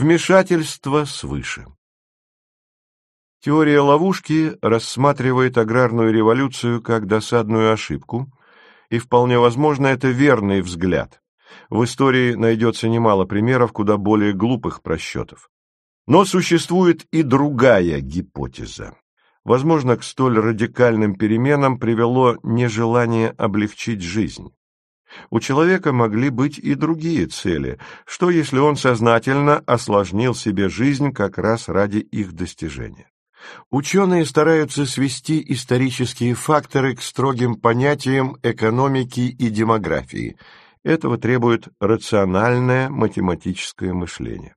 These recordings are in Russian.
Вмешательство свыше. Теория ловушки рассматривает аграрную революцию как досадную ошибку, и вполне возможно это верный взгляд. В истории найдется немало примеров куда более глупых просчетов. Но существует и другая гипотеза. Возможно, к столь радикальным переменам привело нежелание облегчить жизнь. У человека могли быть и другие цели. Что, если он сознательно осложнил себе жизнь как раз ради их достижения? Ученые стараются свести исторические факторы к строгим понятиям экономики и демографии. Этого требует рациональное математическое мышление.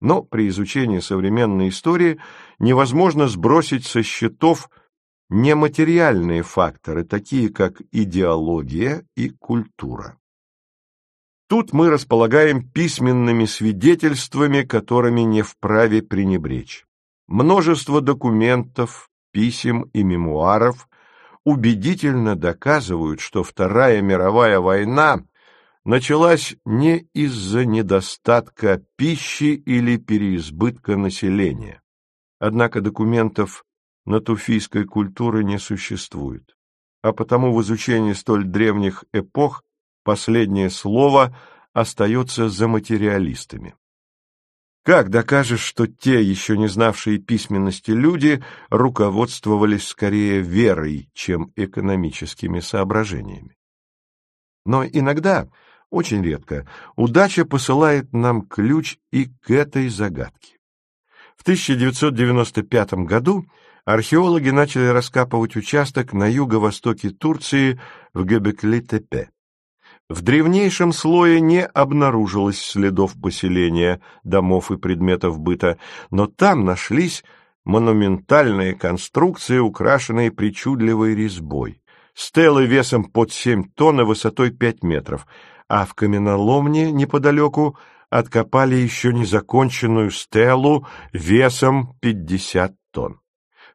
Но при изучении современной истории невозможно сбросить со счетов нематериальные факторы, такие как идеология и культура. Тут мы располагаем письменными свидетельствами, которыми не вправе пренебречь. Множество документов, писем и мемуаров убедительно доказывают, что Вторая мировая война началась не из-за недостатка пищи или переизбытка населения. Однако документов натуфийской культуры не существует, а потому в изучении столь древних эпох последнее слово остается за материалистами. Как докажешь, что те, еще не знавшие письменности люди, руководствовались скорее верой, чем экономическими соображениями? Но иногда, очень редко, удача посылает нам ключ и к этой загадке. В 1995 году археологи начали раскапывать участок на юго-востоке Турции в Гебекли-Тепе. В древнейшем слое не обнаружилось следов поселения, домов и предметов быта, но там нашлись монументальные конструкции, украшенные причудливой резьбой. Стелы весом под семь тонн и высотой пять метров, а в каменоломне неподалеку откопали еще незаконченную стелу весом пятьдесят тонн.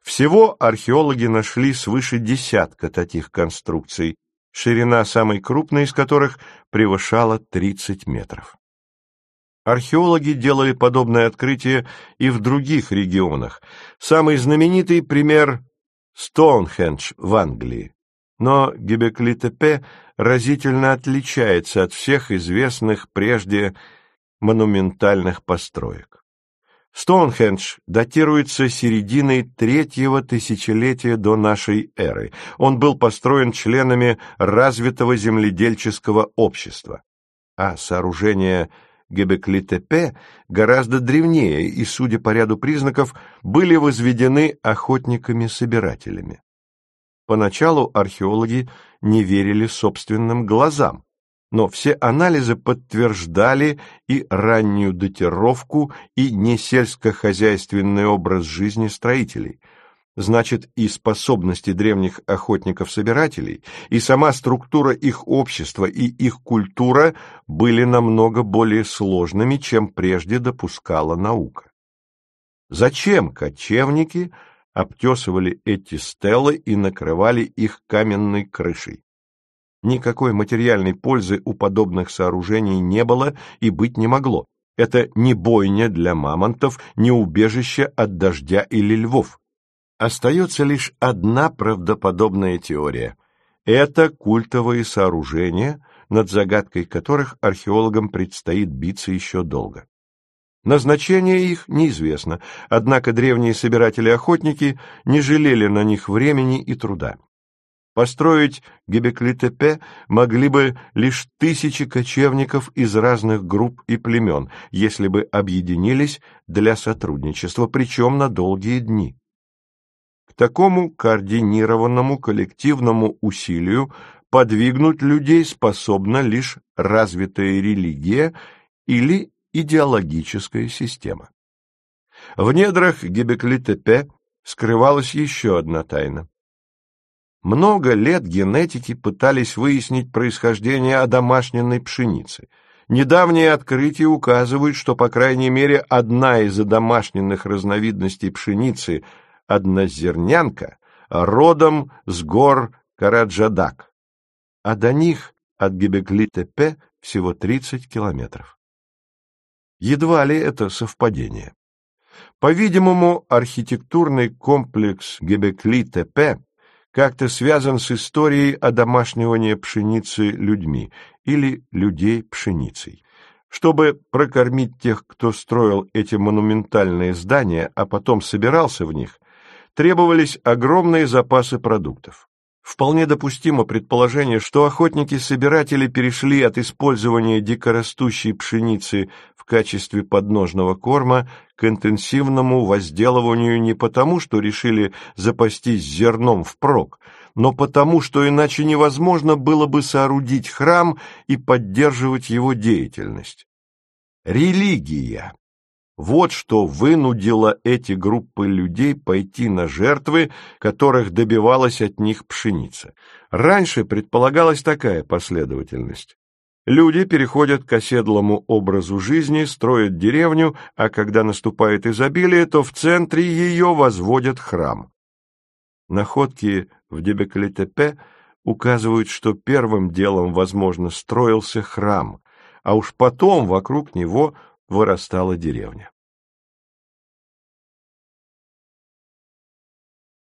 Всего археологи нашли свыше десятка таких конструкций, ширина самой крупной из которых превышала 30 метров. Археологи делали подобное открытие и в других регионах. Самый знаменитый пример – Стоунхендж в Англии. Но Гебекли-Тепе разительно отличается от всех известных прежде монументальных построек. Стоунхендж датируется серединой третьего тысячелетия до нашей эры. Он был построен членами развитого земледельческого общества. А сооружения Гебекли-Тепе гораздо древнее и, судя по ряду признаков, были возведены охотниками-собирателями. Поначалу археологи не верили собственным глазам но все анализы подтверждали и раннюю датировку, и несельскохозяйственный образ жизни строителей. Значит, и способности древних охотников-собирателей, и сама структура их общества, и их культура были намного более сложными, чем прежде допускала наука. Зачем кочевники обтесывали эти стелы и накрывали их каменной крышей? Никакой материальной пользы у подобных сооружений не было и быть не могло. Это не бойня для мамонтов, не убежище от дождя или львов. Остается лишь одна правдоподобная теория. Это культовые сооружения, над загадкой которых археологам предстоит биться еще долго. Назначение их неизвестно, однако древние собиратели-охотники не жалели на них времени и труда. Построить Гебекли-Тепе могли бы лишь тысячи кочевников из разных групп и племен, если бы объединились для сотрудничества, причем на долгие дни. К такому координированному коллективному усилию подвигнуть людей способна лишь развитая религия или идеологическая система. В недрах Гебекли-Тепе скрывалась еще одна тайна. Много лет генетики пытались выяснить происхождение одомашненной пшеницы. Недавние открытия указывают, что, по крайней мере, одна из одомашненных разновидностей пшеницы, однозернянка, родом с гор Караджадак, а до них от Гебекли-Тепе всего 30 километров. Едва ли это совпадение. По-видимому, архитектурный комплекс Гебекли-Тепе как-то связан с историей одомашнивания пшеницы людьми или людей пшеницей. Чтобы прокормить тех, кто строил эти монументальные здания, а потом собирался в них, требовались огромные запасы продуктов. Вполне допустимо предположение, что охотники-собиратели перешли от использования дикорастущей пшеницы в качестве подножного корма к интенсивному возделыванию не потому, что решили запастись зерном впрок, но потому, что иначе невозможно было бы соорудить храм и поддерживать его деятельность. Религия вот что вынудило эти группы людей пойти на жертвы, которых добивалась от них пшеница. Раньше предполагалась такая последовательность. Люди переходят к оседлому образу жизни, строят деревню, а когда наступает изобилие, то в центре ее возводят храм. Находки в Дебекалитепе указывают, что первым делом, возможно, строился храм, а уж потом вокруг него – вырастала деревня.